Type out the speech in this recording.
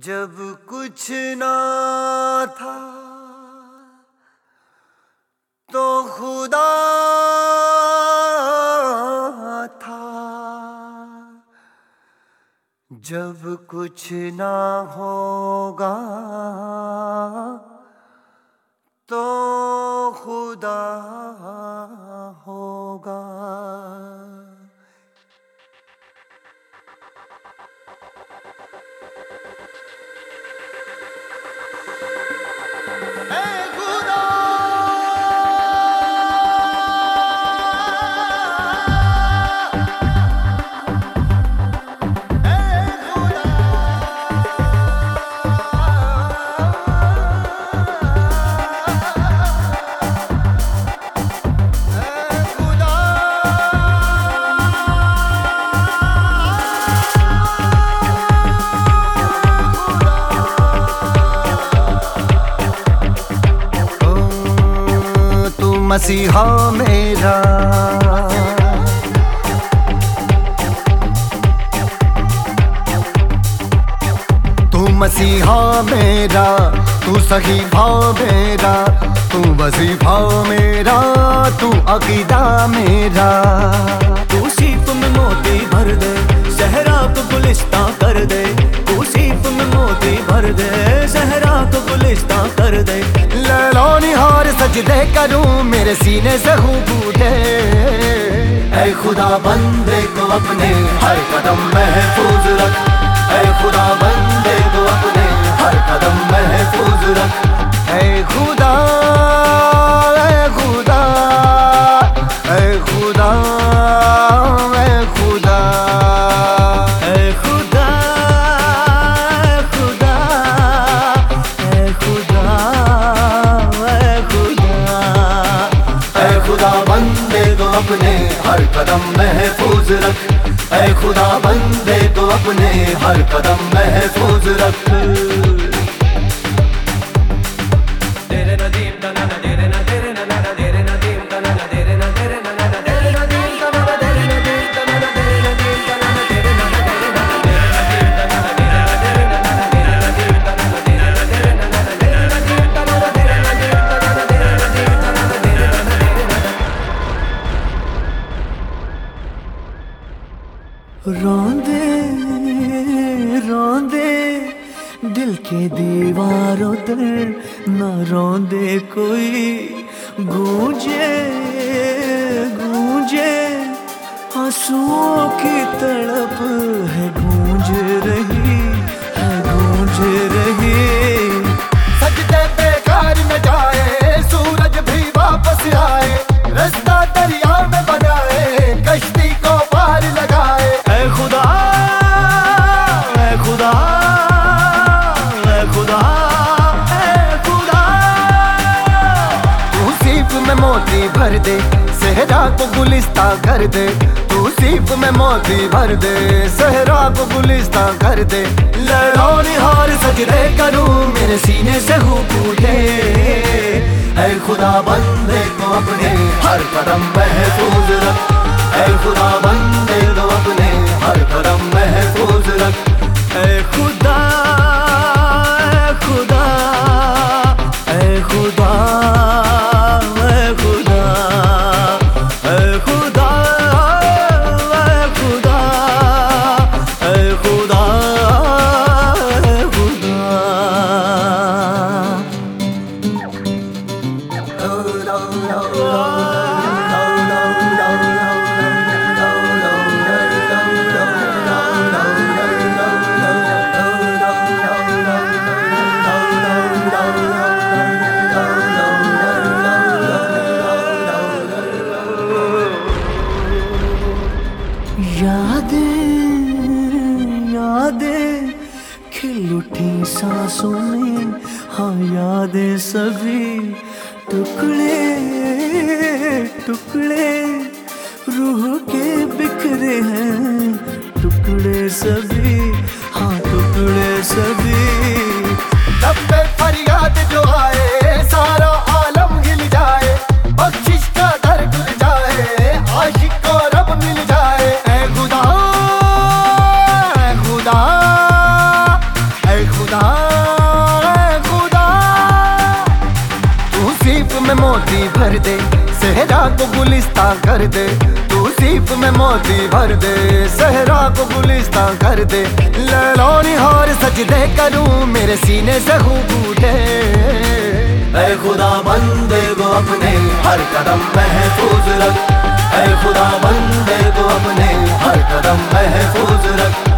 जब कुछ ना था तो खुदा था। जब कुछ ना होगा तो खुदा मसीहा मेरा। तू मसीहा मेरा, तू सही भाव मेरा, तू वसी भाव मेरा, तू अकीदा मेरा। तू सीप में मोती भर दे, सहरा को गुलिस्ता कर दे। तू सीप में मोती भर दे, सहरा को गुलिस्ता कर दे। सजदे करूँ मेरे सीने से हूँ बूटे ऐ खुदा बंदे को अपने हर कदम महफूज रख। ऐ खुदा बंदे को अपने हर कदम महफूज रख। ऐ खुदा अपने हर कदम महफूज रख। ऐ खुदा बंदे तो अपने हर कदम महफूज रख। रोंदे रोंदे, दिल के दीवारों तर न रोंदे कोई। गूंजे गूंजे, आंसुओं की तड़प है गूंज रही। भर दे। सहरा को गुलिस्ता कर दे। तू सीप में मोती भर दे। सहरा को गुलिस्ता कर दे। लड़ो, निहार, सजदे करूँ। मेरे सीने से हूँ पूछे ऐ खुदा बंदे को अपने हर कदम महफूज रख। ऐ खुदा सांसों में हाँ यादें सभी टुकड़े टुकड़े। रूह के बिखरे हैं टुकड़े सभी हाँ टुकड़े सभी। मोती भर दे, सहरा को गुलिस्ता कर दे। तू सीप में मोती भर दे, सहरा को गुलिस्ता कर दे। लड़ौनी हार सजदे करूँ, मेरे सीने से खूब उठे। ऐ खुदा बंदे को अपने हर कदम महफूज रख। ऐ खुदा बंदे को अपने हर कदम महफूज रख।